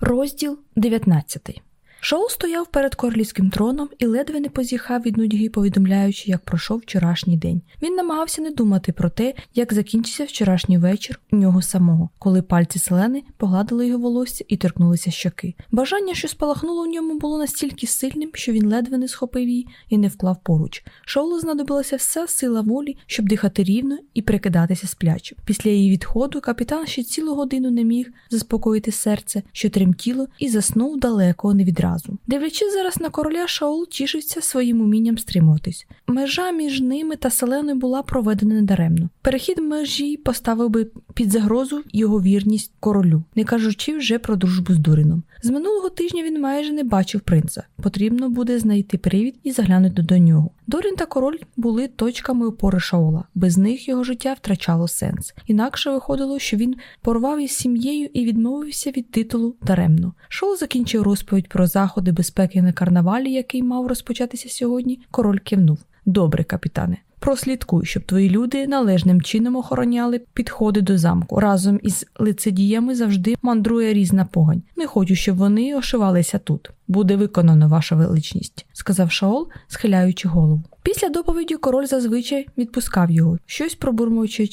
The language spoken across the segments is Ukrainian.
Розділ 19 Шоу стояв перед королівським троном і ледве не позіхав від нудьги, повідомляючи, як пройшов вчорашній день. Він намагався не думати про те, як закінчився вчорашній вечір у нього самого, коли пальці селени погладили його волосся і торкнулися щоки. Бажання, що спалахнуло в ньому, було настільки сильним, що він ледве не схопив її і не вклав поруч. Шоулу знадобилася вся сила волі, щоб дихати рівно і прикидатися сплячим. Після її відходу капітан ще цілу годину не міг заспокоїти серце, що тремтіло, і заснув далеко не відразу разу. Дивлячись зараз на короля, Шаул тішився своїм умінням стримуватись. Межа між ними та селеною була проведена недаремно. Перехід межі поставив би під загрозу його вірність королю, не кажучи вже про дружбу з Дурином. З минулого тижня він майже не бачив принца. Потрібно буде знайти привід і заглянути до нього. Дорін та король були точками опори Шаола. Без них його життя втрачало сенс. Інакше виходило, що він порвав із сім'єю і відмовився від титулу даремно. Шоу закінчив розповідь про заходи безпеки на карнавалі, який мав розпочатися сьогодні. Король кивнув. Добре, капітане. Прослідкуй, щоб твої люди належним чином охороняли підходи до замку. Разом із лицедіями завжди мандрує різна погань. Не хочу, щоб вони ошивалися тут. Буде виконано ваша величність, сказав Шаол, схиляючи голову. Після доповіді король зазвичай відпускав його, щось пробурмуючи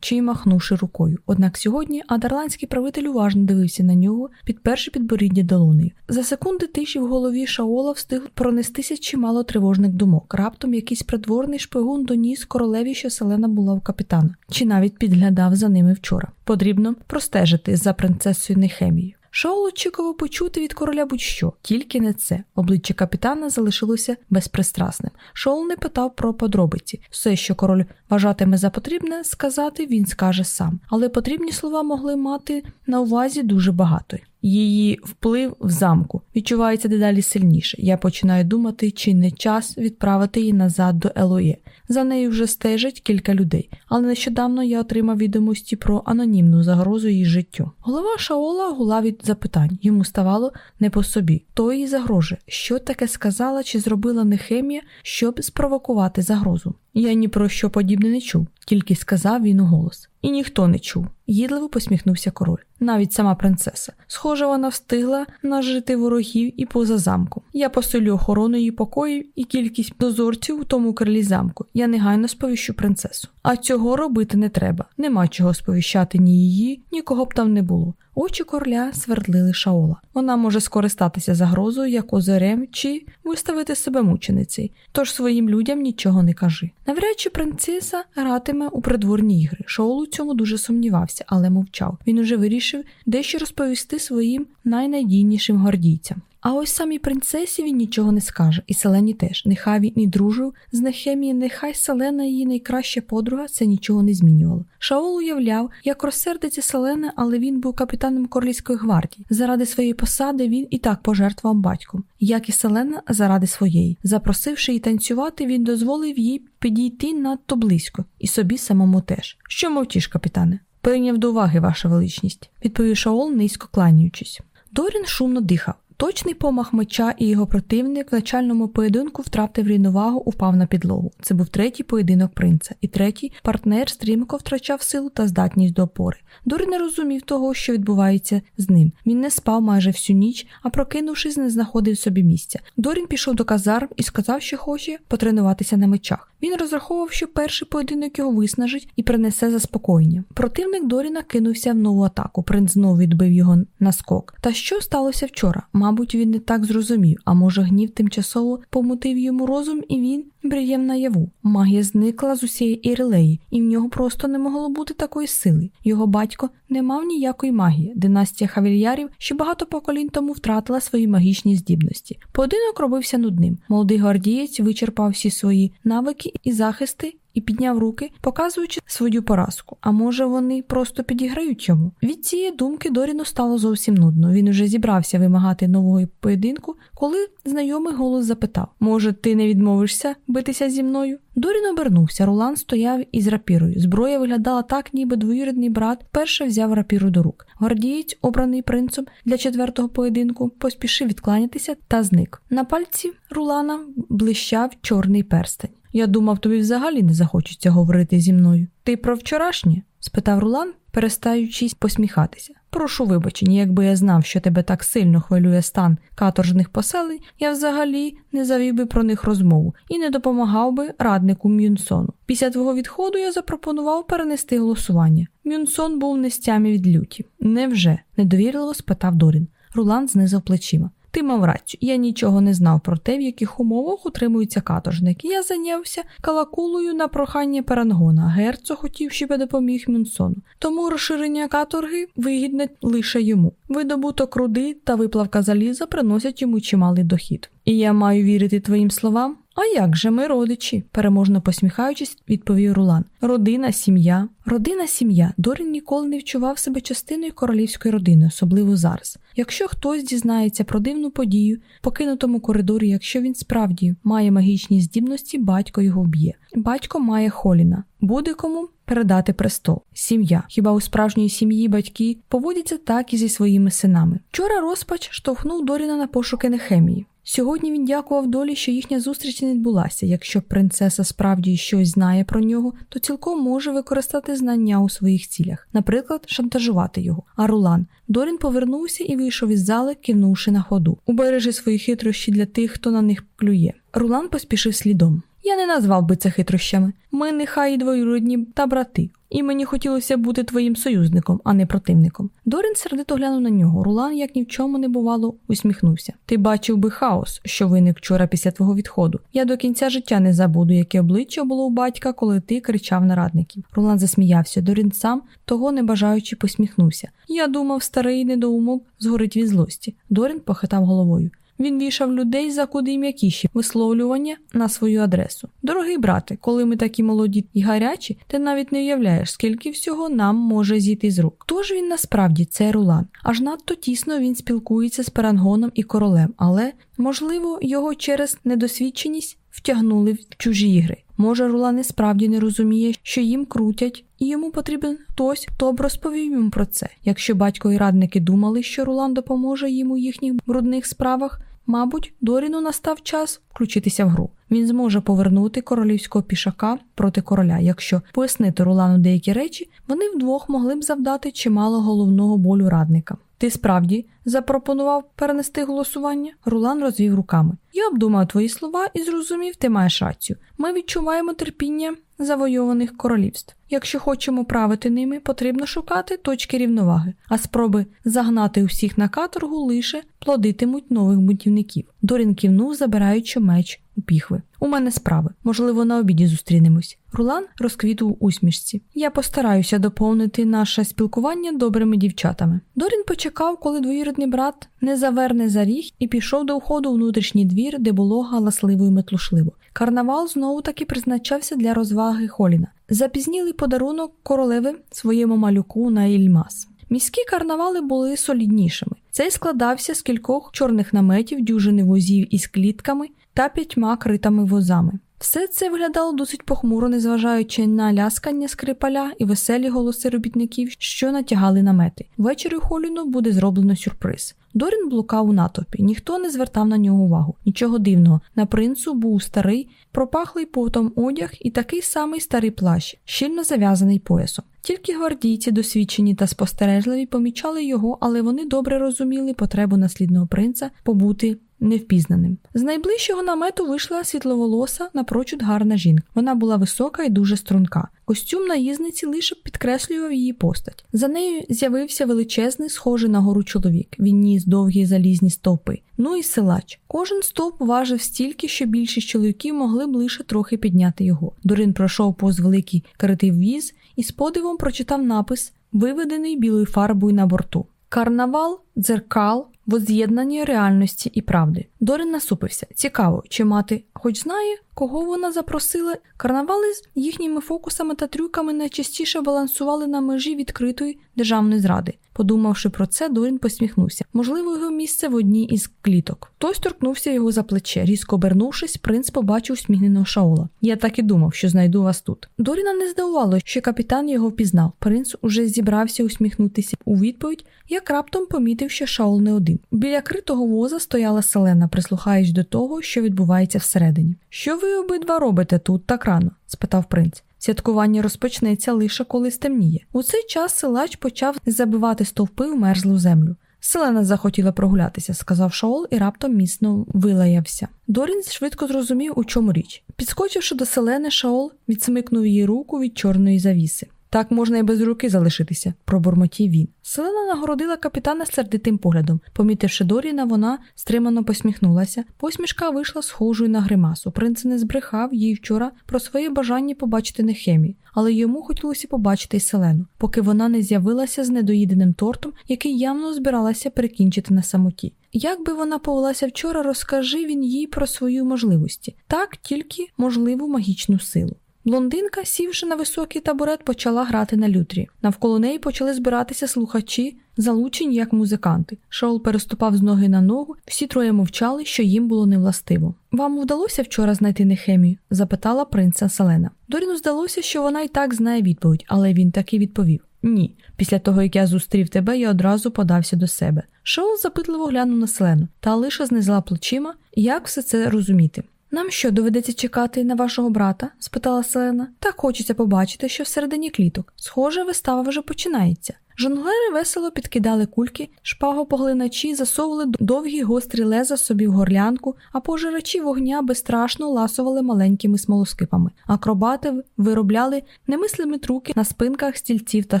чи махнувши рукою. Однак сьогодні адерландський правитель уважно дивився на нього, підперши підборіддя долонею. За секунди тиші в голові Шаола встиг пронестися чимало тривожних думок. Раптом якийсь придворний шпигун доніс королеві, що селена була у капітана, чи навіть підглядав за ними вчора. Потрібно простежити за принцесою Нехемією. Шоул очікував почути від короля будь-що, тільки не це. Обличчя капітана залишилося безпристрасним. Шоул не питав про подробиці. Все, що король вважатиме за потрібне сказати, він скаже сам. Але потрібні слова могли мати на увазі дуже багато. Її вплив в замку відчувається дедалі сильніше. Я починаю думати, чи не час відправити її назад до Елоє. За нею вже стежать кілька людей, але нещодавно я отримав відомості про анонімну загрозу її життю. Голова Шаола гула від запитань. Йому ставало не по собі. То їй загрожує, що таке сказала чи зробила Нехемія, щоб спровокувати загрозу. Я ні про що подібне не чув, тільки сказав він у голос. І ніхто не чув. Їдливо посміхнувся король, навіть сама принцеса. Схоже, вона встигла нажити ворогів і поза замком. Я посилю охорону її покоїв і кількість дозорців у тому крилі замку. Я негайно сповіщу принцесу. А цього робити не треба. Нема чого сповіщати ні її, нікого б там не було. Очі короля свердлили Шаола. Вона може скористатися загрозою як озерем чи виставити себе мученицею, тож своїм людям нічого не кажи. Навряд чи принцеса гратиме у придворні ігри. Шаол цьому дуже сумнівався, але мовчав. Він уже вирішив дещо розповісти своїм найнадійнішим гвардійцям. А ось самій принцесі він нічого не скаже, і Селені теж. Нехай він і дружив з Нехемії, нехай Селена її найкраща подруга, це нічого не змінювало. Шаол уявляв, як розсердиться Селена, але він був капітаном королівської гвардії. Заради своєї посади він і так пожертвував батьком, як і Селена заради своєї. Запросивши її танцювати, він дозволив їй підійти надто близько, і собі самому теж. Що мовчиш, капітане? Прийняв до уваги ваша величність, відповів Шаол, низько кланяючись. Дорін шумно дихав. Точний помах меча і його противник в начальному поєдинку втратив рівновагу, упав на підлогу. Це був третій поєдинок принца, і третій партнер стрімко втрачав силу та здатність до опори. Дорі не розумів того, що відбувається з ним. Він не спав майже всю ніч, а прокинувшись, не знаходив собі місця. Дорін пішов до казарм і сказав, що хоче потренуватися на мечах. Він розраховував, що перший поєдинок його виснажить і принесе заспокоєння. Противник Доріна кинувся в нову атаку. Принц знову відбив його на скок. Та що сталося вчора? Мабуть, він не так зрозумів, а може, гнів тимчасово помутив йому розум, і він брієм наяву. Магія зникла з усієї ірелеї, і в нього просто не могло бути такої сили. Його батько не мав ніякої магії. Династія хавільярів ще багато поколінь тому втратила свої магічні здібності. Поєдинок робився нудним. Молодий гвардієць вичерпав всі свої навики і захисти і підняв руки, показуючи свою поразку. А може, вони просто підіграють йому? Від цієї думки Доріну стало зовсім нудно. Він уже зібрався вимагати нового поєдинку, коли знайомий голос запитав: Може, ти не відмовишся битися зі мною? Дорін обернувся. Рулан стояв із рапірою. Зброя виглядала так, ніби двоюрідний брат перше взяв рапіру до рук. Гвардієць, обраний принцем для четвертого поєдинку, поспішив відкланятися та зник. На пальці Рулана блищав чорний перстень. Я думав, тобі взагалі не захочеться говорити зі мною. Ти про вчорашнє? спитав Рулан, перестаючись посміхатися. Прошу вибачення, якби я знав, що тебе так сильно хвилює стан каторжних поселень, я взагалі не завів би про них розмову і не допомагав би раднику Мюнсону. Після твого відходу я запропонував перенести голосування. Мюнсон був нестямі від люті. Невже? недовірливо спитав Дорін. Рулан знизав плечима. Ти мав рацію, я нічого не знав про те, в яких умовах утримуються каторжники. Я зайнявся калакулою на прохання Перангона. Герцог хотів, щоб я допоміг Мюнсону. Тому розширення каторги вигідне лише йому. Видобуток руди та виплавка заліза приносять йому чималий дохід. І я маю вірити твоїм словам? А як же ми родичі? переможно посміхаючись, відповів Рулан. Родина, сім'я. Родина, сім'я. Дорін ніколи не відчував себе частиною королівської родини, особливо зараз. Якщо хтось дізнається про дивну подію, покинутому коридорі, якщо він справді має магічні здібності, батько його вб'є. Батько має Холіна. Буде кому передати престол. Сім'я. Хіба у справжньої сім'ї батьки поводяться так і зі своїми синами? Вчора розпач штовхнув Доріна на пошуки Нехемії. Сьогодні він дякував долі, що їхня зустріч не відбулася. Якщо принцеса справді щось знає про нього, то цілком може використати знання у своїх цілях, наприклад, шантажувати його. А Рулан Дорін повернувся і вийшов із зали, кивнувши на ходу. Убережи свої хитрощі для тих, хто на них клює. Рулан поспішив слідом. Я не назвав би це хитрощами. Ми нехай двоюродні та брати, і мені хотілося бути твоїм союзником, а не противником. Дорін сердито глянув на нього. Рулан, як ні в чому не бувало, усміхнувся. Ти бачив би хаос, що виник вчора після твого відходу. Я до кінця життя не забуду, яке обличчя було у батька, коли ти кричав на радників. Рулан засміявся. Дорін сам, того не бажаючи, посміхнувся. Я думав, старий недоумок згорить від злості. Дорін похитав головою. Він вішав людей за куди м'якіші висловлювання на свою адресу. Дорогий брате, коли ми такі молоді і гарячі, ти навіть не уявляєш, скільки всього нам може зійти з рук. Хто ж він насправді це Рулан? Аж надто тісно він спілкується з Перангоном і королем, але можливо його через недосвідченість втягнули в чужі ігри. Може, Рулан і справді не розуміє, що їм крутять, і йому потрібен хтось, хто б розповів йому про це. Якщо батько і радники думали, що Рулан допоможе їм у їхніх брудних справах, мабуть, Доріну настав час включитися в гру. Він зможе повернути королівського пішака проти короля. Якщо пояснити Рулану деякі речі, вони вдвох могли б завдати чимало головного болю радникам. Ти справді запропонував перенести голосування? Рулан розвів руками. Я обдумав твої слова і зрозумів, ти маєш рацію. Ми відчуваємо терпіння завойованих королівств. Якщо хочемо правити ними, потрібно шукати точки рівноваги, а спроби загнати усіх на каторгу лише плодитимуть нових бунтівників. Дорін кивнув, забираючи меч у піхви. У мене справи. Можливо, на обіді зустрінемось. Рулан розквіт у усмішці. Я постараюся доповнити наше спілкування добрими дівчатами. Дорін почекав, коли двоюрідний брат не заверне за ріг і пішов до входу у внутрішній двір, де було галасливо і метлушливо. Карнавал знову таки призначався для розваги Холіна. Запізнілий подарунок королеви своєму малюку на Ільмас. Міські карнавали були соліднішими. Цей складався з кількох чорних наметів, дюжини возів із клітками та п'ятьма критими возами. Все це виглядало досить похмуро, незважаючи на ляскання скрипаля і веселі голоси робітників, що натягали намети. Ввечері Холіну буде зроблено сюрприз. Дорін блукав у натовпі, ніхто не звертав на нього увагу. Нічого дивного. На принцу був старий, пропахлий потом одяг і такий самий старий плащ, щільно зав'язаний поясом. Тільки гвардійці, досвідчені та спостережливі, помічали його, але вони добре розуміли потребу наслідного принца побути невпізнаним. З найближчого намету вийшла світловолоса, напрочуд гарна жінка. Вона була висока і дуже струнка. Костюм наїзниці лише підкреслював її постать. За нею з'явився величезний, схожий на гору чоловік. Він ніс довгі залізні стовпи. Ну і силач. Кожен стовп важив стільки, що більшість чоловіків могли б лише трохи підняти його. Дорин пройшов повз великий критий віз і з подивом прочитав напис, виведений білою фарбою на борту. Карнавал, дзеркал, воз'єднання реальності і правди. Дорин насупився. Цікаво, чи мати хоч знає, кого вона запросила. Карнавали з їхніми фокусами та трюками найчастіше балансували на межі відкритої державної зради. Подумавши про це, Дорін посміхнувся. Можливо, його місце в одній із кліток. Хтось торкнувся його за плече. Різко обернувшись, принц побачив усміхненого Шаола. Я так і думав, що знайду вас тут. Доріна не здивувало, що капітан його впізнав. Принц уже зібрався усміхнутися у відповідь, як раптом помітив, що Шаол не один. Біля критого воза стояла селена, прислухаючись до того, що відбувається всередині. Що ви обидва робите тут так рано? спитав принц. Святкування розпочнеться лише коли стемніє. У цей час силач почав забивати стовпи в мерзлу землю. Селена захотіла прогулятися, сказав Шаол і раптом міцно вилаявся. Дорін швидко зрозумів, у чому річ. Підскочивши до селени, Шаол відсмикнув її руку від чорної завіси. Так можна і без руки залишитися, пробурмотів він. Селена нагородила капітана сердитим поглядом. Помітивши Доріна, вона стримано посміхнулася. Посмішка вийшла схожою на гримасу. Принц не збрехав їй вчора про своє бажання побачити Нехемію, але йому хотілося побачити й селену, поки вона не з'явилася з недоїденим тортом, який явно збиралася перекінчити на самоті. Як би вона повелася вчора, розкажи він їй про свої можливості, так тільки можливу магічну силу. Блондинка, сівши на високий табурет, почала грати на лютрі. Навколо неї почали збиратися слухачі, залучені як музиканти. Шаол переступав з ноги на ногу, всі троє мовчали, що їм було невластиво. Вам вдалося вчора знайти Нехемію? запитала принця Селена. Доріну здалося, що вона і так знає відповідь, але він таки відповів: Ні. Після того, як я зустрів тебе, я одразу подався до себе. Шаол запитливо глянув на Селену та лише знизла плечима, як все це розуміти. Нам що доведеться чекати на вашого брата? спитала Селена. Так хочеться побачити, що всередині кліток. Схоже, вистава вже починається. Жонглери весело підкидали кульки, шпагопоглиначі засовували довгі гострі леза собі в горлянку, а пожирачі вогня безстрашно ласували маленькими смолоскипами. Акробати виробляли немислими труки на спинках стільців та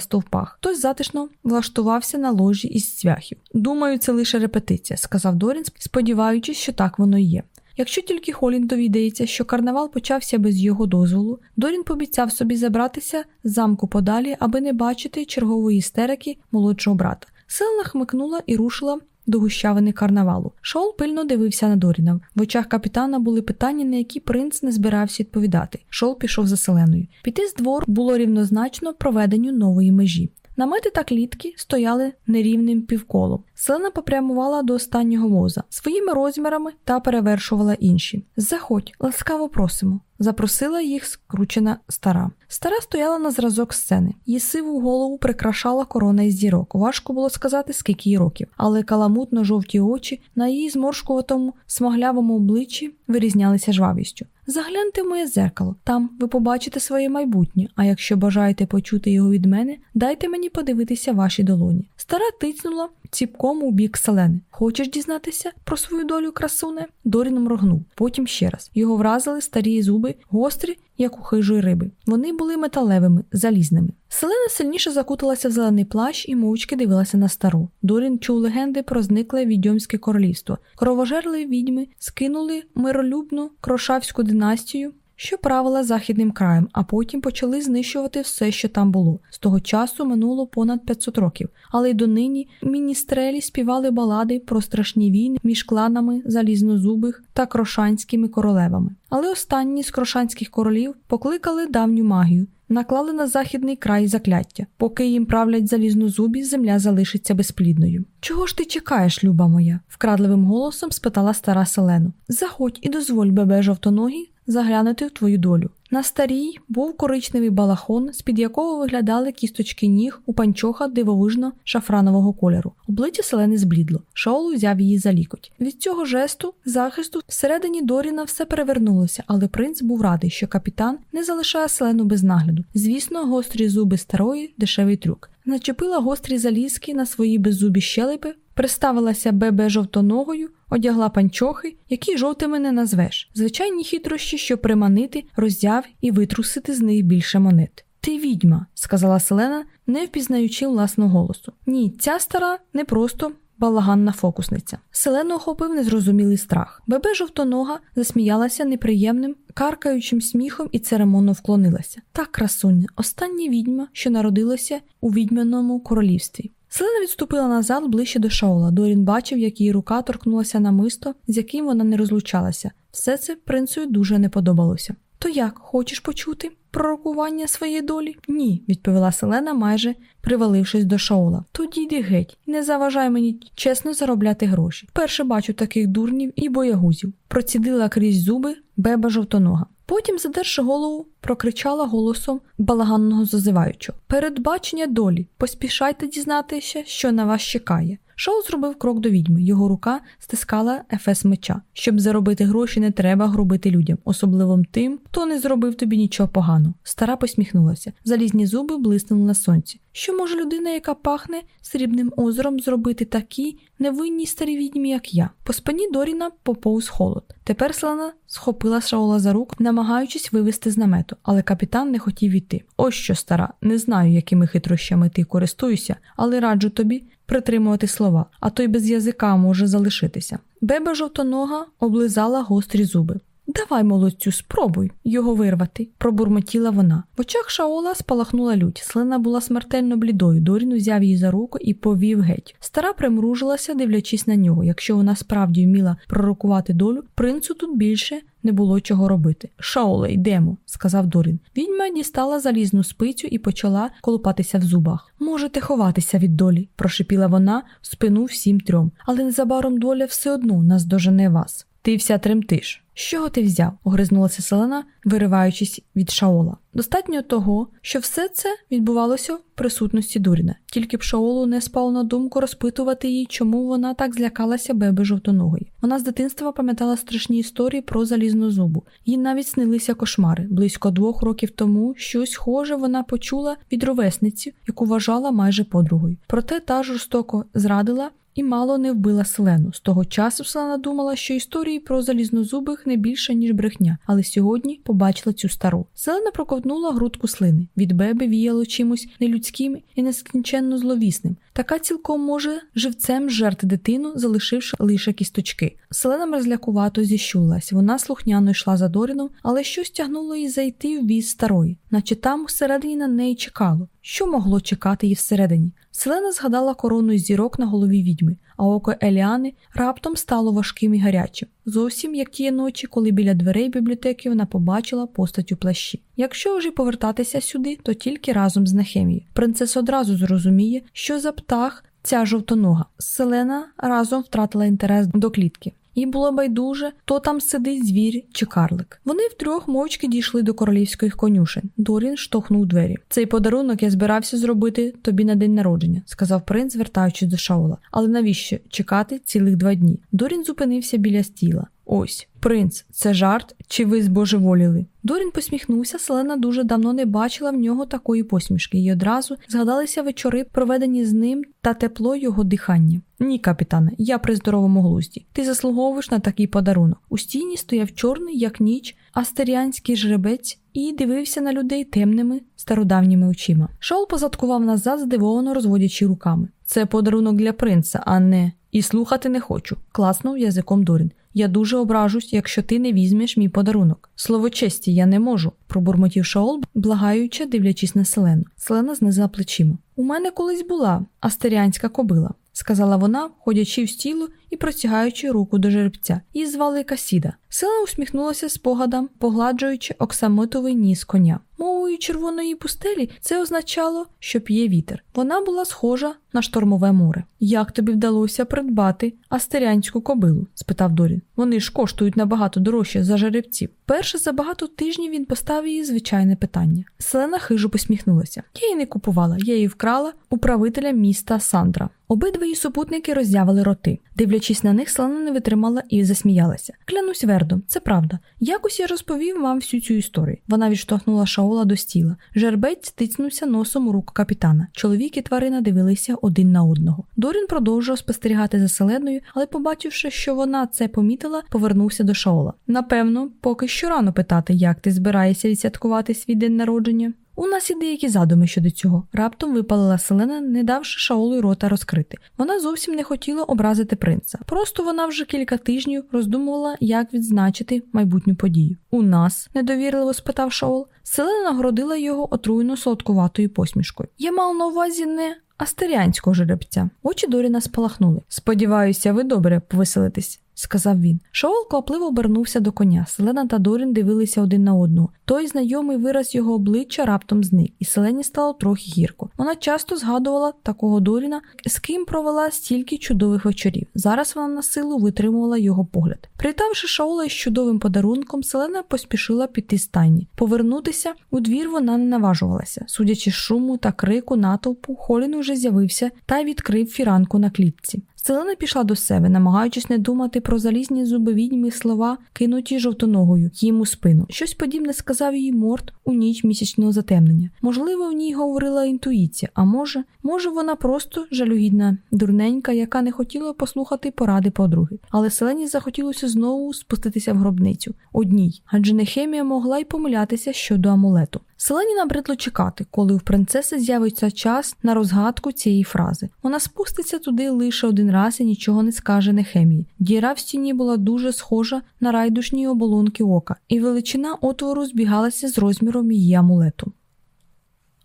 стовпах. Хтось затишно влаштувався на ложі із цвяхів. Думаю, це лише репетиція, сказав Дорін, сподіваючись, що так воно і є. Якщо тільки Холін довідається, що карнавал почався без його дозволу, Дорін пообіцяв собі забратися з замку подалі, аби не бачити чергової істерики молодшого брата. Селена хмикнула і рушила до гущавини карнавалу. Шоул пильно дивився на Доріна. В очах капітана були питання, на які принц не збирався відповідати. Шоул пішов за селеною. Піти з двору було рівнозначно проведенню нової межі. Намети та клітки стояли нерівним півколом. Селена попрямувала до останнього воза своїми розмірами та перевершувала інші. Заходь, ласкаво просимо. Запросила їх скручена стара. Стара стояла на зразок сцени. Її сиву голову прикрашала корона із зірок. Важко було сказати, скільки їй років, але каламутно жовті очі на її зморшкуватому смаглявому обличчі вирізнялися жвавістю. Загляньте в моє зеркало, там ви побачите своє майбутнє, а якщо бажаєте почути його від мене, дайте мені подивитися ваші долоні. Стара тицнула ціпком у бік селени. Хочеш дізнатися про свою долю красуне? Дорін моргнув, потім ще раз. Його вразили старі зуби, гострі, як у хижої риби. Вони були металевими, залізними. Селена сильніше закуталася в зелений плащ і мовчки дивилася на стару. Дорін чув легенди про зникле відьомське королівство. Кровожерливі відьми скинули миролюбну крошавську династію що правила західним краєм, а потім почали знищувати все, що там було. З того часу минуло понад 500 років, але й донині міністрелі співали балади про страшні війни між кланами залізнозубих та крошанськими королевами. Але останні з крошанських королів покликали давню магію. Наклали на західний край закляття. Поки їм правлять залізнозубі, земля залишиться безплідною. Чого ж ти чекаєш, люба моя? вкрадливим голосом спитала стара Селену. Заходь і дозволь бебе жовтоногі заглянути в твою долю. На старій був коричневий балахон, з-під якого виглядали кісточки ніг у панчоха дивовижно шафранового кольору. Обличчя селени зблідло. Шоул взяв її за лікоть. Від цього жесту захисту всередині Доріна все перевернулося, але принц був радий, що капітан не залишає селену без нагляду. Звісно, гострі зуби старої дешевий трюк. Начепила гострі залізки на свої беззубі щелепи, приставилася бебе жовтоногою, одягла панчохи, які жовтими не назвеш, звичайні хитрощі, щоб приманити, роздяв і витрусити з них більше монет. Ти відьма, сказала Селена, не впізнаючи власного голосу. Ні, ця стара не просто. Балаганна фокусниця. Селену охопив незрозумілий страх. Бебе жовтонога засміялася неприємним, каркаючим сміхом і церемонно вклонилася. Так, красуня, остання відьма, що народилася у відьмяному королівстві. Селена відступила назад ближче до Шаула. Дорін бачив, як її рука торкнулася на мисто, з яким вона не розлучалася. Все це принцеві дуже не подобалося. То як, хочеш почути пророкування своєї долі? Ні, відповіла Селена, майже привалившись до Шаула. Тоді йди геть, не заважай мені чесно заробляти гроші. Вперше бачу таких дурнів і боягузів. Процідила крізь зуби беба жовтонога. Потім, задерши голову, прокричала голосом балаганного зазиваючого Передбачення долі, поспішайте дізнатися, що на вас чекає. Шоу зробив крок до відьми. Його рука стискала ефес меча. Щоб заробити гроші, не треба грубити людям, особливо тим, хто не зробив тобі нічого поганого. Стара посміхнулася. Залізні зуби блиснули на сонці. Що може людина, яка пахне срібним озером, зробити такій невинній старій відьмі, як я? По спині Доріна поповз холод. Тепер Селена схопила Шаола за руку, намагаючись вивести з намету, але капітан не хотів іти. Ось що, стара, не знаю, якими хитрощами ти користуєшся, але раджу тобі притримувати слова, а то й без язика може залишитися. Беба жовтонога облизала гострі зуби. Давай, молодцю, спробуй його вирвати, пробурмотіла вона. В очах Шаола спалахнула лють. Слина була смертельно блідою. Дорін взяв її за руку і повів геть. Стара примружилася, дивлячись на нього. Якщо вона справді вміла пророкувати долю, принцу тут більше не було чого робити. Шаоле, йдемо, сказав Дорін. Відьма дістала залізну спицю і почала колупатися в зубах. Можете ховатися від долі, прошипіла вона в спину всім трьом, але незабаром доля все одно наздожене вас. Ти вся тремтиш. З ти взяв? огризнулася Селена, вириваючись від Шаола. Достатньо того, що все це відбувалося в присутності Дуріна, тільки б Шаолу не спало на думку розпитувати її, чому вона так злякалася беби жовтоногої. Вона з дитинства пам'ятала страшні історії про залізну зубу. Їй навіть снилися кошмари. Близько двох років тому щось схоже вона почула від ровесниці, яку вважала майже подругою. Проте та жорстоко зрадила і мало не вбила Селену. З того часу Селена думала, що історії про залізнозубих не більше, ніж брехня, але сьогодні побачила цю стару. Селена проковтнула грудку слини. Від беби віяло чимось нелюдським і нескінченно зловісним. Така цілком може живцем жерти дитину, залишивши лише кісточки. Селена мерзлякувато зіщулась. Вона слухняно йшла за Доріном, але щось тягнуло її зайти в віз старої, наче там всередині на неї чекало. Що могло чекати її всередині? Селена згадала корону зірок на голові відьми, а око Еліани раптом стало важким і гарячим, зовсім як тієї ночі, коли біля дверей бібліотеки вона побачила постать у плащі. Якщо вже повертатися сюди, то тільки разом з Нехемією. Принцеса одразу зрозуміє, що за птах ця жовтонога. Селена разом втратила інтерес до клітки. Їй було байдуже, то там сидить звір чи карлик. Вони втрьох мовчки дійшли до королівських конюшень. Дорін штовхнув двері. Цей подарунок я збирався зробити тобі на день народження, сказав принц, звертаючись до Шаула. Але навіщо чекати цілих два дні? Дорін зупинився біля стіла. Ось, принц, це жарт, чи ви збожеволіли? Дорін посміхнувся, Селена дуже давно не бачила в нього такої посмішки, і одразу згадалися вечори, проведені з ним та тепло його дихання. Ні, капітане, я при здоровому глузді. Ти заслуговуєш на такий подарунок. У стіні стояв чорний, як ніч, астеріанський жребець і дивився на людей темними стародавніми очима. Шоул позадкував назад, здивовано розводячи руками. Це подарунок для принца, а не і слухати не хочу, класнув язиком Дорін. Я дуже ображусь, якщо ти не візьмеш мій подарунок. Слово честі, я не можу, пробурмотів Шаол, благаючи, дивлячись на Селену. Селена знизила плечима. У мене колись була астеріанська кобила, сказала вона, ходячи в стілу і простягаючи руку до жеребця. Її звали Касіда. Сила усміхнулася спогадам, погладжуючи оксамитовий ніс коня. Мовою червоної пустелі це означало, що п'є вітер. Вона була схожа на штормове море. Як тобі вдалося придбати астерянську кобилу? спитав Дорін. Вони ж коштують набагато дорожче за жеребців. Перше за багато тижнів він поставив їй звичайне питання. Селена хижо посміхнулася. Я її не купувала, я її вкрала у правителя міста Сандра. Обидва її супутники роззявили роти. Дивлячись на них, Селена не витримала і засміялася. Клянусь вердом, це правда. Якось я розповів вам всю цю історію. Вона відштовхнула Шаола до стіла. Жербець стицнувся носом у руку капітана. Чоловік і тварина дивилися один на одного. Дорін продовжував спостерігати за селеною, але, побачивши, що вона це помітила, повернувся до Шаола. Напевно, поки що рано питати, як ти збираєшся відсвяткувати свій день народження. У нас є деякі задуми щодо цього. Раптом випалила селена, не давши Шаолу й рота розкрити. Вона зовсім не хотіла образити принца. Просто вона вже кілька тижнів роздумувала, як відзначити майбутню подію. У нас, недовірливо спитав Шаол, селена нагородила його отруйно солодкуватою посмішкою. Я мав на увазі не. Астеріанського жеребця. Очі Доріна спалахнули. Сподіваюся, ви добре повеселитесь. Сказав він. Шоул квапливо обернувся до коня. Селена та Дорін дивилися один на одного. Той знайомий вираз його обличчя раптом зник, і селені стало трохи гірко. Вона часто згадувала такого Доріна, з ким провела стільки чудових вечорів. Зараз вона на силу витримувала його погляд. Привітавши Шаула із чудовим подарунком, Селена поспішила піти з тайні. Повернутися у двір вона не наважувалася. Судячи з шуму та крику натовпу, Холін уже з'явився та відкрив фіранку на клітці. Селена пішла до себе, намагаючись не думати про залізні зуби відьми слова, кинуті жовтоногою їм у спину. Щось подібне сказав їй Морт у ніч місячного затемнення. Можливо, в ній говорила інтуїція, а може, може, вона просто жалюгідна, дурненька, яка не хотіла послухати поради подруги. Але Селені захотілося знову спуститися в гробницю одній, адже Нехемія могла й помилятися щодо амулету. Селені набридло чекати, коли у принцеси з'явиться час на розгадку цієї фрази. Вона спуститься туди лише один раз і нічого не скаже Нехемії. Діра в стіні була дуже схожа на райдушні оболонки ока, і величина отвору збігалася з розміром її амулету.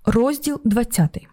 Розділ 20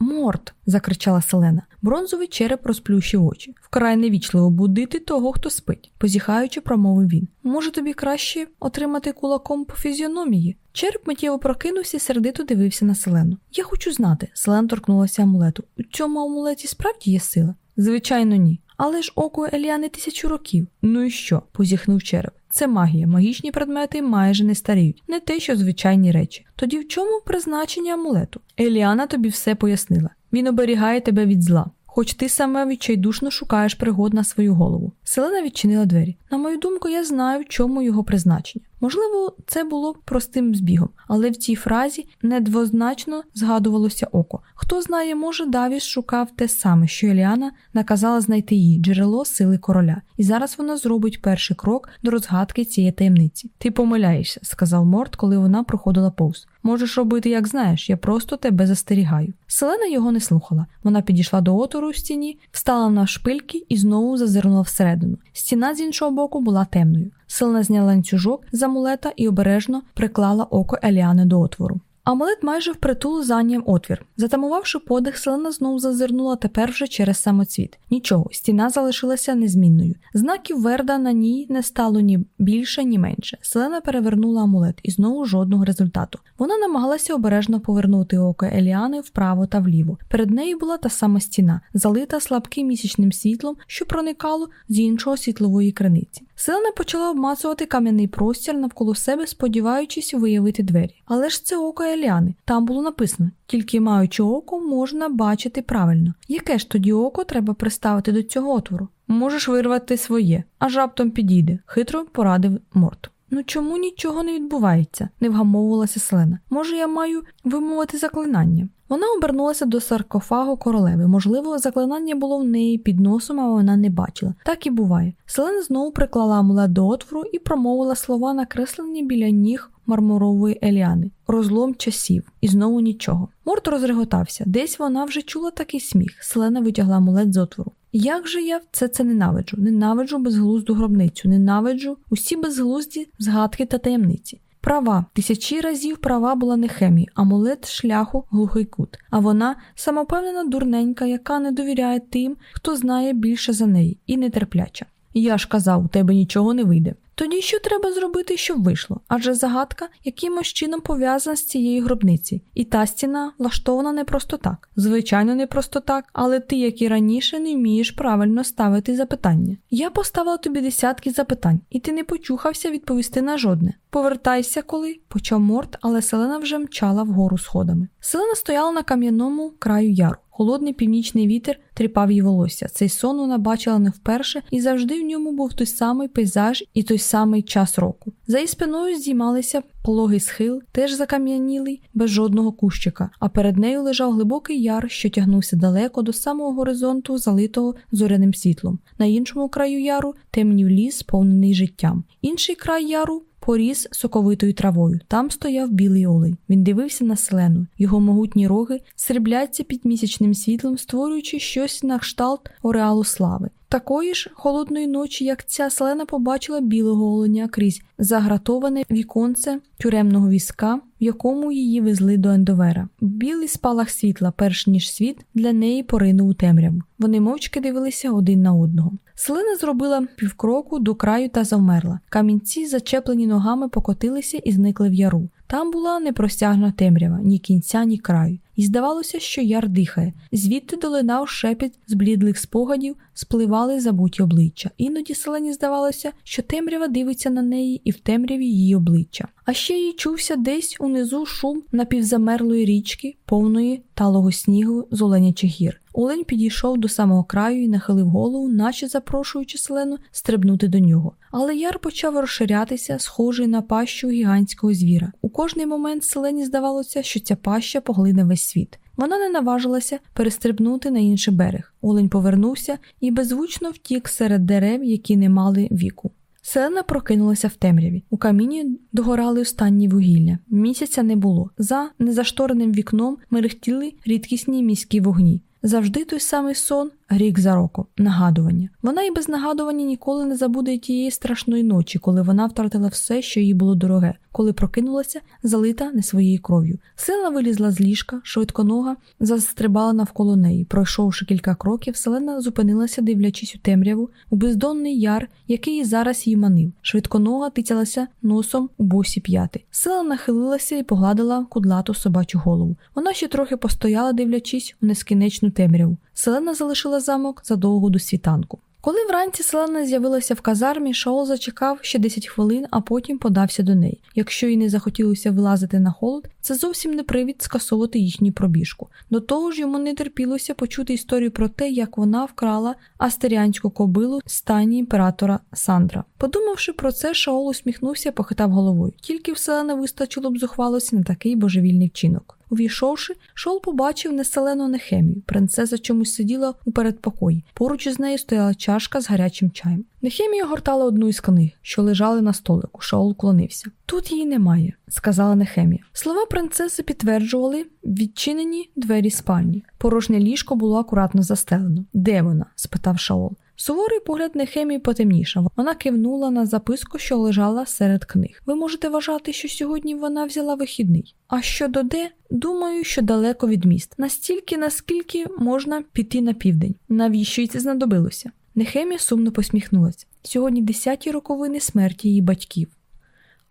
Морт. закричала Селена. Бронзовий череп розплющив очі. Вкрай невічливо будити того, хто спить, позіхаючи, промовив він. Може, тобі краще отримати кулаком по фізіономії? Череп миттєво прокинувся і сердито дивився на Селену. Я хочу знати. Селена торкнулася амулету. У цьому амулеті справді є сила? Звичайно, ні. Але ж око Еліани тисячу років. Ну і що? позіхнув череп. Це магія. Магічні предмети майже не старіють, не те, що звичайні речі. Тоді в чому призначення амулету? Еліана тобі все пояснила. Він оберігає тебе від зла. Хоч ти саме відчайдушно шукаєш пригод на свою голову. Селена відчинила двері. На мою думку, я знаю, чому його призначення. Можливо, це було простим збігом, але в цій фразі недвозначно згадувалося око. Хто знає, може, Давіс шукав те саме, що Еліана наказала знайти її джерело сили короля, і зараз вона зробить перший крок до розгадки цієї таємниці. Ти помиляєшся, сказав Морт, коли вона проходила повз. Можеш робити, як знаєш, я просто тебе застерігаю. Селена його не слухала. Вона підійшла до отвору в стіні, встала на шпильки і знову зазирнула всередину. Стіна з іншого боку була темною. Селена зняла ланцюжок з амулета і обережно приклала око Еліани до отвору. Амулет майже впритул зайняв отвір. Затамувавши подих, селена знову зазирнула тепер вже через самоцвіт. Нічого, стіна залишилася незмінною. Знаків Верда на ній не стало ні більше, ні менше. Селена перевернула амулет і знову жодного результату. Вона намагалася обережно повернути око Еліани вправо та вліво. Перед нею була та сама стіна, залита слабким місячним світлом, що проникало з іншого світлової криниці. Селена почала обмацувати кам'яний простір навколо себе, сподіваючись виявити двері. Але ж це око Еліани. Там було написано: тільки маючи око, можна бачити правильно. Яке ж тоді око треба приставити до цього отвору? Можеш вирвати своє, аж раптом підійде, хитро порадив Морт. Ну чому нічого не відбувається? не вгамовувалася Селена. Може, я маю вимовити заклинання? Вона обернулася до саркофагу королеви. Можливо, заклинання було в неї під носом, а вона не бачила. Так і буває. Селена знову приклала амулет до отвору і промовила слова, накреслені біля ніг мармурової Еліани. Розлом часів, і знову нічого. Морт розреготався. Десь вона вже чула такий сміх. Селена витягла амулет з отвору. Як же я це це ненавиджу? Ненавиджу безглузду гробницю, ненавиджу усі безглузді згадки та таємниці. Права, тисячі разів права була не хемі, амулет шляху глухий кут, а вона самопевнена дурненька, яка не довіряє тим, хто знає більше за неї, і нетерпляча. Я ж казав, у тебе нічого не вийде. Тоді що треба зробити, щоб вийшло? Адже загадка якимось чином пов'язана з цією гробниці, і та стіна влаштована не просто так. Звичайно, не просто так, але ти, як і раніше, не вмієш правильно ставити запитання. Я поставила тобі десятки запитань, і ти не почухався відповісти на жодне. Повертайся, коли почав морт, але селена вже мчала вгору сходами. Селена стояла на кам'яному краю яру. Холодний північний вітер тріпав її волосся. Цей сон вона бачила не вперше, і завжди в ньому був той самий пейзаж і той самий час року. За її спиною здіймалися пологий схил, теж закам'янілий, без жодного кущика, а перед нею лежав глибокий яр, що тягнувся далеко до самого горизонту, залитого зоряним світлом. На іншому краю яру темнів ліс, сповнений життям. Інший край яру поріс соковитою травою. Там стояв білий олень. Він дивився на селену. Його могутні роги срібляться під місячним світлом, створюючи щось на кшталт ореалу слави. Такої ж холодної ночі, як ця селена побачила білого оленя крізь загратоване віконце тюремного візка, в якому її везли до Ендовера. Білий спалах світла, перш ніж світ, для неї поринув у темряву. Вони мовчки дивилися один на одного. Селена зробила півкроку до краю та завмерла. Камінці, зачеплені ногами, покотилися і зникли в яру. Там була непростягна темрява, ні кінця, ні краю, і здавалося, що яр дихає. Звідти долинав шепіт з блідлих спогадів, спливали забуті обличчя. Іноді селені здавалося, що темрява дивиться на неї і в темряві її обличчя. А ще їй чувся десь унизу шум напівзамерлої річки, повної талого снігу з оленячих гір. Олень підійшов до самого краю і нахилив голову, наче запрошуючи селену стрибнути до нього. Але яр почав розширятися, схожий на пащу гігантського звіра. У кожний момент селені здавалося, що ця паща поглине весь світ. Вона не наважилася перестрибнути на інший берег. Олень повернувся і беззвучно втік серед дерев, які не мали віку. Селена прокинулася в темряві. У каміні догорали останні вугілля. Місяця не було. За незаштореним вікном мерехтіли рідкісні міські вогні. Завжди той самий сон, рік за роком, нагадування. Вона і без нагадування ніколи не забуде тієї страшної ночі, коли вона втратила все, що їй було дороге, коли прокинулася, залита не своєю кров'ю. Сила вилізла з ліжка, швидконога застрибала навколо неї. Пройшовши кілька кроків, селена зупинилася, дивлячись у темряву, у бездонний яр, який зараз її манив. Швидконога тицялася носом у босі п'яти. Сила нахилилася і погладила кудлату собачу голову. Вона ще трохи постояла, дивлячись у нескінченну темряву. Селена залишила замок задовго до світанку. Коли вранці Селена з'явилася в казармі, Шаол зачекав ще 10 хвилин, а потім подався до неї. Якщо їй не захотілося вилазити на холод, це зовсім не привід скасовувати їхню пробіжку. До того ж, йому не терпілося почути історію про те, як вона вкрала астеріанську кобилу з стані імператора Сандра. Подумавши про це, Шаол усміхнувся, похитав головою. Тільки в Селена вистачило б зухвалості на такий божевільний вчинок. Увійшовши, Шол побачив неселену Нехемію. Принцеса чомусь сиділа у передпокої. Поруч із нею стояла чашка з гарячим чаєм. Нехемія гортала одну із книг, що лежали на столику. Шаол клонився. Тут її немає, сказала Нехемія. Слова принцеси підтверджували відчинені двері спальні. Порожнє ліжко було акуратно застелено. Де вона? спитав Шаол. Суворий погляд Нехемії потемнішав. Вона кивнула на записку, що лежала серед книг. Ви можете вважати, що сьогодні вона взяла вихідний. А щодо де, думаю, що далеко від міст, настільки, наскільки можна піти на південь. Навіщо й це знадобилося? Нехемія сумно посміхнулася. Сьогодні десяті роковини смерті її батьків.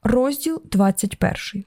Розділ 21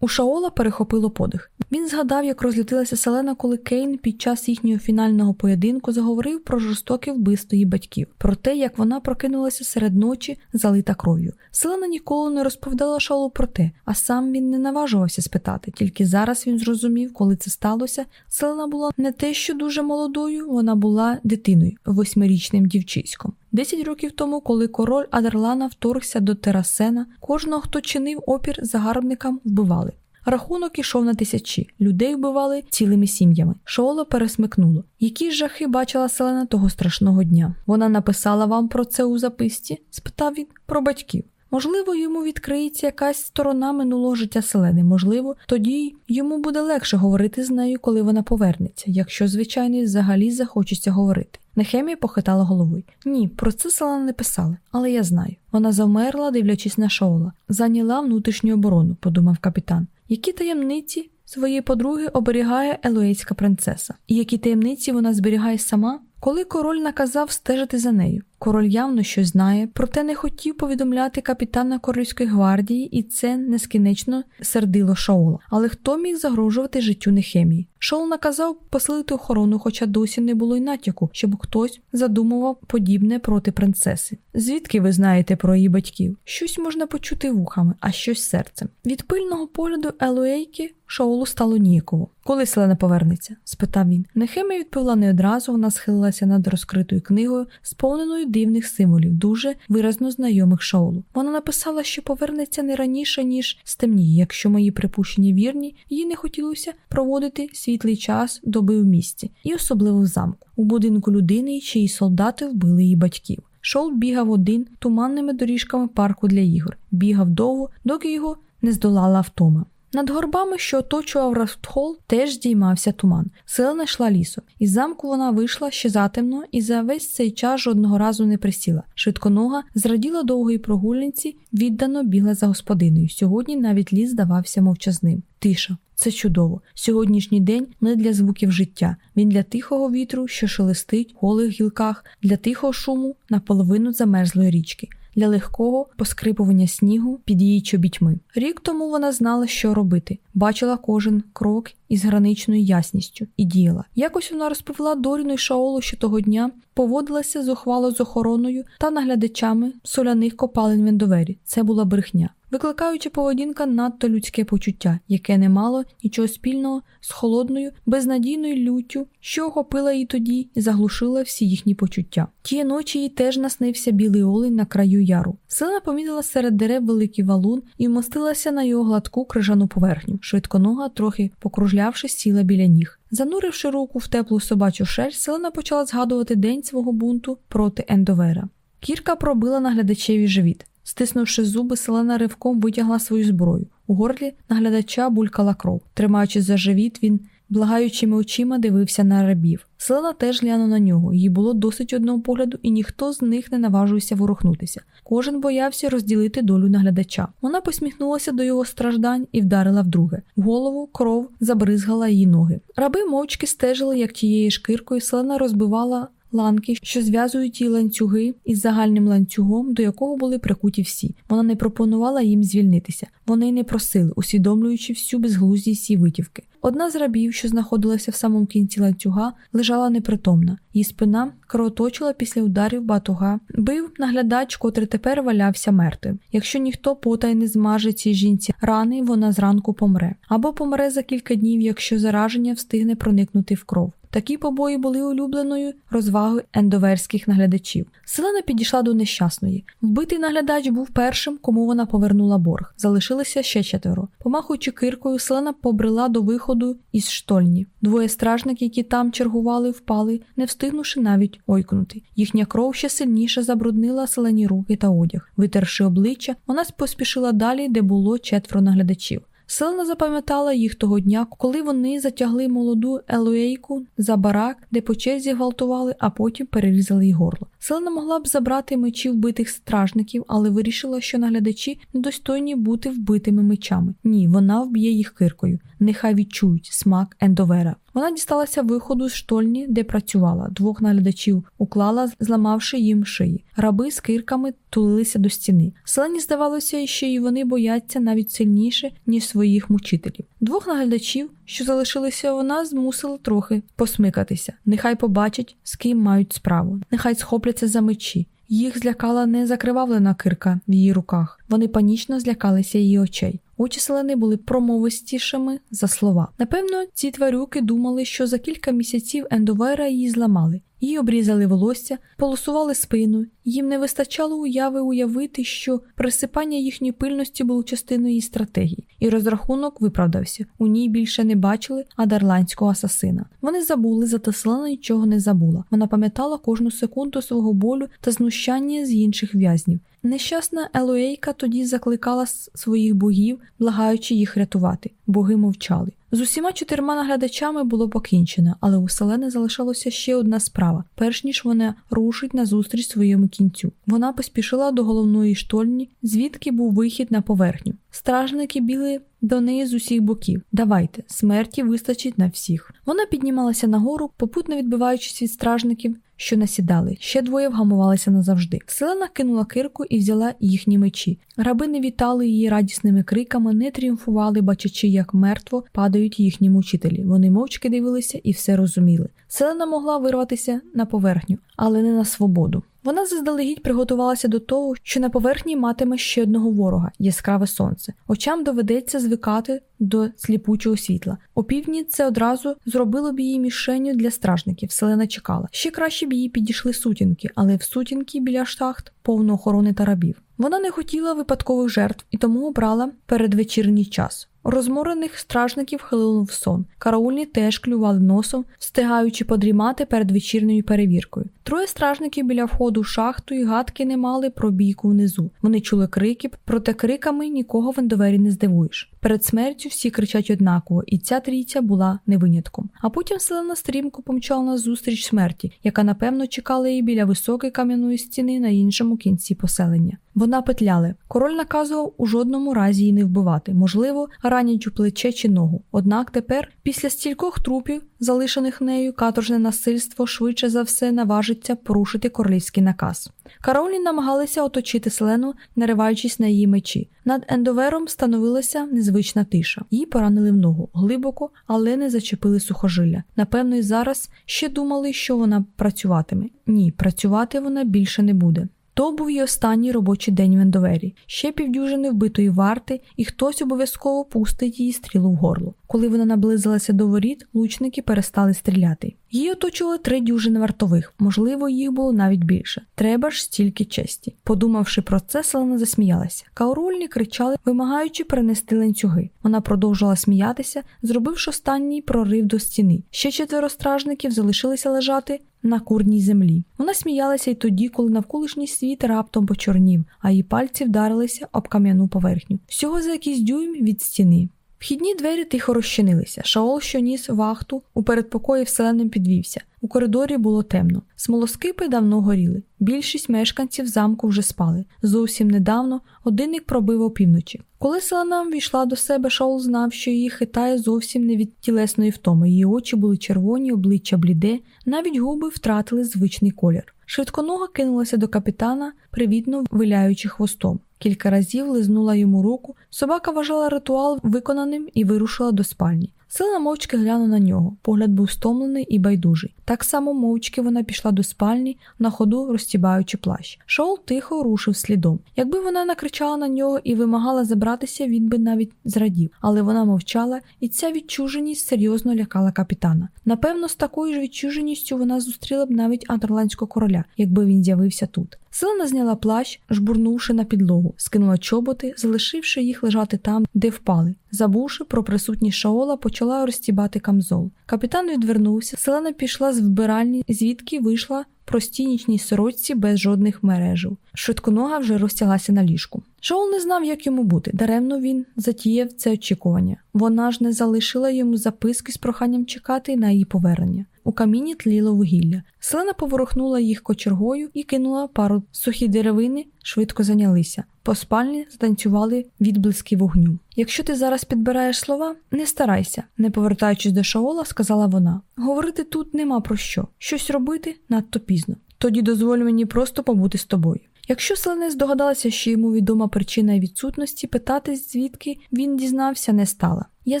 у Шаола перехопило подих. Він згадав, як розлютилася Селена, коли Кейн під час їхнього фінального поєдинку заговорив про жорстоке вбивство її батьків, про те, як вона прокинулася серед ночі, залита кров'ю. Селена ніколи не розповідала Шаолу про те, а сам він не наважувався спитати. Тільки зараз він зрозумів, коли це сталося. Селена була не те, що дуже молодою, вона була дитиною, восьмирічним дівчиськом. Десять років тому, коли король Адерлана вторгся до Терасена, кожного, хто чинив опір загарбникам, вбивали. Рахунок ішов на тисячі, людей вбивали цілими сім'ями. Шооло пересмикнуло. Які жахи бачила селена того страшного дня? Вона написала вам про це у записці? спитав він про батьків. Можливо, йому відкриється якась сторона минулого життя селени. Можливо, тоді йому буде легше говорити з нею, коли вона повернеться, якщо, звичайно, взагалі захочеться говорити. Нехемія похитала головою. Ні, про це Селена не писали, але я знаю. Вона завмерла, дивлячись на Шоула. Зайняла внутрішню оборону, подумав капітан. Які таємниці своєї подруги оберігає елоїцька принцеса? І які таємниці вона зберігає сама? Коли король наказав стежити за нею, король явно щось знає, проте не хотів повідомляти капітана королівської гвардії, і це нескінечно сердило Шоула. Але хто міг загрожувати життю Нехемії? Шоул наказав посилити охорону, хоча досі не було й натяку, щоб хтось задумував подібне проти принцеси. Звідки ви знаєте про її батьків? Щось можна почути вухами, а щось серцем. Від пильного погляду Елуейки Шоулу стало ніяково. Коли Селена повернеться? спитав він. Нехемія відповіла не одразу, вона схилилася над розкритою книгою, сповненою дивних символів, дуже виразно знайомих Шоулу. Вона написала, що повернеться не раніше, ніж стемніє. Якщо мої припущення вірні, їй не хотілося проводити світлий час доби в місті, і особливо в замку, у будинку людини, чиї солдати вбили її батьків. Шоул бігав один туманними доріжками парку для ігор, бігав довго, доки його не здолала втома. Над горбами, що оточував Рафтхол, теж здіймався туман. Селена йшла лісом. Із замку вона вийшла ще затемно і за весь цей час жодного разу не присіла. Швидконога зраділа довгої прогульниці, віддано бігла за господиною. Сьогодні навіть ліс здавався мовчазним. Тиша. Це чудово. Сьогоднішній день не для звуків життя. Він для тихого вітру, що шелестить голих гілках, для тихого шуму наполовину замерзлої річки для легкого поскрипування снігу під її чобітьми. Рік тому вона знала, що робити, бачила кожен крок із граничною ясністю і діяла. Якось вона розповіла Доріну й Шаолу, що того дня поводилася зухвало з охороною та наглядачами соляних копалин Вендовері. Це була брехня викликаючи поведінка надто людське почуття, яке не мало нічого спільного з холодною, безнадійною люттю, що охопила її тоді і заглушила всі їхні почуття. Тієї ночі їй теж наснився білий олень на краю яру. Селена помітила серед дерев великий валун і вмостилася на його гладку крижану поверхню. Швидконога, трохи покружлявши, сіла біля ніг. Зануривши руку в теплу собачу шерсть, Селена почала згадувати день свого бунту проти Ендовера. Кірка пробила наглядачеві живіт. Стиснувши зуби, селена ривком витягла свою зброю. У горлі наглядача булькала кров. Тримаючи за живіт, він благаючими очима дивився на рабів. Селена теж глянула на нього. Їй було досить одного погляду, і ніхто з них не наважився ворухнутися. Кожен боявся розділити долю наглядача. Вона посміхнулася до його страждань і вдарила вдруге. В голову кров забризгала її ноги. Раби мовчки стежили, як тією шкиркою селена розбивала ланки, що зв'язують ті ланцюги із загальним ланцюгом, до якого були прикуті всі. Вона не пропонувала їм звільнитися. Вони не просили, усвідомлюючи всю безглуздість її витівки. Одна з рабів, що знаходилася в самому кінці ланцюга, лежала непритомна. Її спина кровоточила після ударів батуга. Бив наглядач, котрий тепер валявся мертвим. Якщо ніхто потай не змаже цій жінці рани, вона зранку помре. Або помре за кілька днів, якщо зараження встигне проникнути в кров. Такі побої були улюбленою розвагою ендоверських наглядачів. Селена підійшла до нещасної. Вбитий наглядач був першим, кому вона повернула борг. Залишилися ще четверо. Помахуючи киркою, селена побрела до виходу із штольні. Двоє стражників, які там чергували, впали, не встигнувши навіть ойкнути. Їхня кров ще сильніше забруднила селені руки та одяг. Витерши обличчя, вона поспішила далі, де було четверо наглядачів. Селена запам'ятала їх того дня, коли вони затягли молоду Елуейку за барак, де по черзі гвалтували, а потім перерізали їй горло. Селена могла б забрати мечі вбитих стражників, але вирішила, що наглядачі недостойні бути вбитими мечами. Ні, вона вб'є їх киркою. Нехай відчують смак ендовера. Вона дісталася виходу з штольні, де працювала. Двох наглядачів уклала, зламавши їм шиї. Раби з кирками тулилися до стіни. Селені здавалося, що й вони бояться навіть сильніше, ніж своїх мучителів. Двох наглядачів, що залишилися, вона змусила трохи посмикатися. Нехай побачать, з ким мають справу. Нехай схопляться за мечі. Їх злякала не закривавлена кирка в її руках. Вони панічно злякалися її очей. Очі селени були промовистішими за слова. Напевно, ці тварюки думали, що за кілька місяців ендовера її зламали. Їй обрізали волосся, полосували спину. Їм не вистачало уяви уявити, що присипання їхньої пильності було частиною її стратегії, і розрахунок виправдався. У ній більше не бачили адарландського асасина. Вони забули, зате Селена нічого не забула. Вона пам'ятала кожну секунду свого болю та знущання з інших в'язнів. Нещасна Елоейка тоді закликала своїх богів, благаючи їх рятувати. Боги мовчали. З усіма чотирма наглядачами було покінчено, але у Селени залишалася ще одна справа, перш ніж вона рушить на зустріч своєму кінцю. Вона поспішила до головної штольні, звідки був вихід на поверхню. Стражники біли до неї з усіх боків. Давайте, смерті вистачить на всіх. Вона піднімалася нагору, попутно відбиваючись від стражників, що насідали. Ще двоє вгамувалися назавжди. Селена кинула кирку і взяла їхні мечі. Раби не вітали її радісними криками, не тріумфували, бачачи, як мертво падають їхні мучителі. Вони мовчки дивилися і все розуміли. Селена могла вирватися на поверхню, але не на свободу. Вона заздалегідь приготувалася до того, що на поверхні матиме ще одного ворога яскраве сонце. Очам доведеться звикати до сліпучого світла. Опівдні це одразу зробило б її мішенню для стражників. Селена чекала. Ще краще б їй підійшли сутінки, але в сутінки біля штахт повно охорони та рабів. Вона не хотіла випадкових жертв і тому обрала передвечірній час. Розморених стражників хилило в сон. Караульні теж клювали носом, встигаючи подрімати перед вечірньою перевіркою. Троє стражників біля входу шахту і гадки не мали про бійку внизу. Вони чули крики, проте криками нікого в ендовері не здивуєш. Перед смертю всі кричать однаково, і ця трійця була не винятком. А потім селена стрімко помчала на зустріч смерті, яка напевно чекала її біля високої кам'яної стіни на іншому кінці поселення. Вона петляли. Король наказував у жодному разі її не вбивати, можливо, ранять у плече чи ногу. Однак тепер, після стількох трупів, залишених нею, каторжне насильство швидше за все наважиться порушити королівський наказ. Каролі намагалися оточити селену, нариваючись на її мечі. Над ендовером становилася незвична тиша. Її поранили в ногу глибоко, але не зачепили сухожилля. Напевно, і зараз ще думали, що вона працюватиме. Ні, працювати вона більше не буде. То був її останній робочий день в Ендовері. Ще півдюжини вбитої варти, і хтось обов'язково пустить її стрілу в горло. Коли вона наблизилася до воріт, лучники перестали стріляти. Її оточили три дюжини вартових, можливо, їх було навіть більше. Треба ж стільки честі. Подумавши про це, Селена засміялася. Каурульні кричали, вимагаючи перенести ланцюги. Вона продовжувала сміятися, зробивши останній прорив до стіни. Ще четверо стражників залишилися лежати на курній землі. Вона сміялася й тоді, коли навколишній світ раптом почорнів, а її пальці вдарилися об кам'яну поверхню. Всього за якийсь дюйм від стіни. Вхідні двері тихо розчинилися. Шаол, що ніс вахту, у передпокої вселеним підвівся. У коридорі було темно. Смолоскипи давно горіли. Більшість мешканців замку вже спали. Зовсім недавно годинник пробив опівночі. Коли селена війшла до себе, Шаол знав, що її хитає зовсім не від тілесної втоми. Її очі були червоні, обличчя бліде, навіть губи втратили звичний колір. Швидконога кинулася до капітана, привітно виляючи хвостом. Кілька разів лизнула йому руку. Собака вважала ритуал виконаним і вирушила до спальні. Сила мовчки глянула на нього. Погляд був стомлений і байдужий. Так само мовчки вона пішла до спальні, на ходу розтібаючи плащ. Шоул тихо рушив слідом. Якби вона накричала на нього і вимагала забратися, він би навіть зрадів, але вона мовчала, і ця відчуженість серйозно лякала капітана. Напевно, з такою ж відчуженістю вона зустріла б навіть андерландського короля, якби він з'явився тут. Селена зняла плащ, жбурнувши на підлогу, скинула чоботи, залишивши їх лежати там, де впали. Забувши про присутність Шаола, почала розтібати камзол. Капітан відвернувся, селена пішла з вбиральні, звідки вийшла простій нічній сорочці без жодних мережів. Швидконога вже розтяглася на ліжку. Шоул не знав, як йому бути. Даремно він затіяв це очікування. Вона ж не залишила йому записки з проханням чекати на її повернення. У каміні тліло вугілля. Селена поворухнула їх кочергою і кинула пару сухі деревини, швидко зайнялися. По спальні станцювали відблиски вогню. Якщо ти зараз підбираєш слова, не старайся, не повертаючись до Шаола, сказала вона. Говорити тут нема про що. Щось робити надто пізно. Тоді дозволь мені просто побути з тобою. Якщо Селене здогадалася, що йому відома причина відсутності, питати, звідки він дізнався, не стала. Я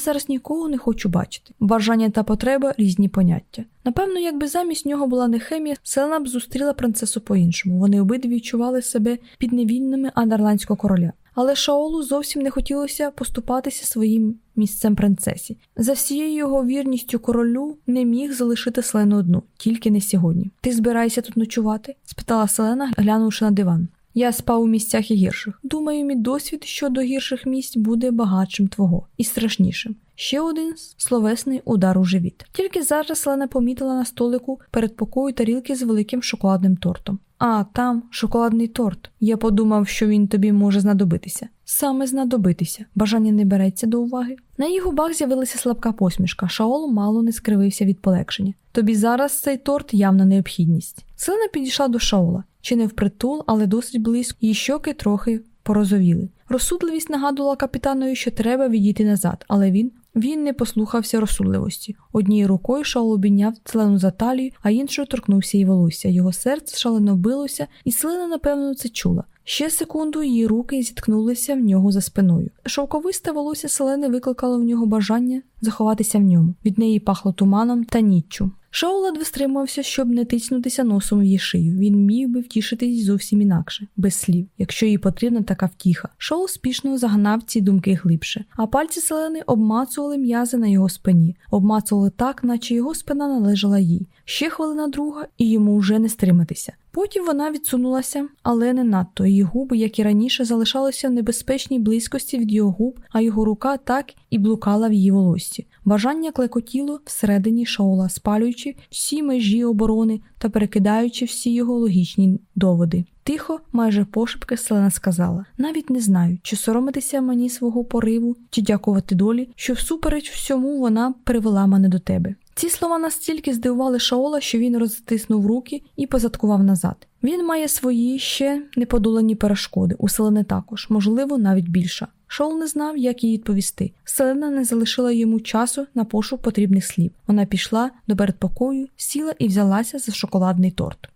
зараз нікого не хочу бачити. Бажання та потреба різні поняття. Напевно, якби замість нього була не хемія, Селена б зустріла принцесу по-іншому. Вони обидві відчували себе підневільними андерландського короля. Але Шаолу зовсім не хотілося поступатися своїм місцем принцесі. За всією його вірністю королю не міг залишити Селену одну, тільки не сьогодні. Ти збираєшся тут ночувати? спитала Селена, глянувши на диван. Я спав у місцях і гірших. Думаю, мій досвід щодо гірших місць буде багатшим твого і страшнішим. Ще один словесний удар у живіт. Тільки зараз Лена помітила на столику перед покою тарілки з великим шоколадним тортом. А, там шоколадний торт. Я подумав, що він тобі може знадобитися. Саме знадобитися. Бажання не береться до уваги. На її губах з'явилася слабка посмішка. Шаол мало не скривився від полегшення. Тобі зараз цей торт явна необхідність. Селена підійшла до Шаола, чи не впритул, але досить близько, її щоки трохи порозовіли. Розсудливість нагадувала капітанові, що треба відійти назад, але він він не послухався розсудливості. Однією рукою Шаол обійняв Селену за талію, а іншою торкнувся її волосся. Його серце шалено билося, і Селена, напевно, це чула. Ще секунду її руки зіткнулися в нього за спиною. Шовковисте волосся Селени викликало в нього бажання заховатися в ньому. Від неї пахло туманом та ніччю. Шоу ледве стримувався, щоб не тицнутися носом в її шию. Він міг би втішитись зовсім інакше, без слів, якщо їй потрібна така втіха. Шоу спішно загнав ці думки глибше, а пальці селени обмацували м'язи на його спині, обмацували так, наче його спина належала їй. Ще хвилина друга, і йому вже не стриматися. Потім вона відсунулася, але не надто. Її губи, як і раніше, залишалися в небезпечній близькості від його губ, а його рука так і блукала в її волості. Бажання клекотіло всередині шоула, спалюючи всі межі оборони та перекидаючи всі його логічні доводи. Тихо, майже пошепки, Селена сказала: навіть не знаю, чи соромитися мені свого пориву, чи дякувати долі, що всупереч всьому вона привела мене до тебе. Ці слова настільки здивували Шаола, що він розтиснув руки і позадкував назад. Він має свої ще неподолані перешкоди, у Селени також, можливо, навіть більша. Шоул не знав, як їй відповісти. Селена не залишила йому часу на пошук потрібних слів. Вона пішла до передпокою, сіла і взялася за шоколадний торт.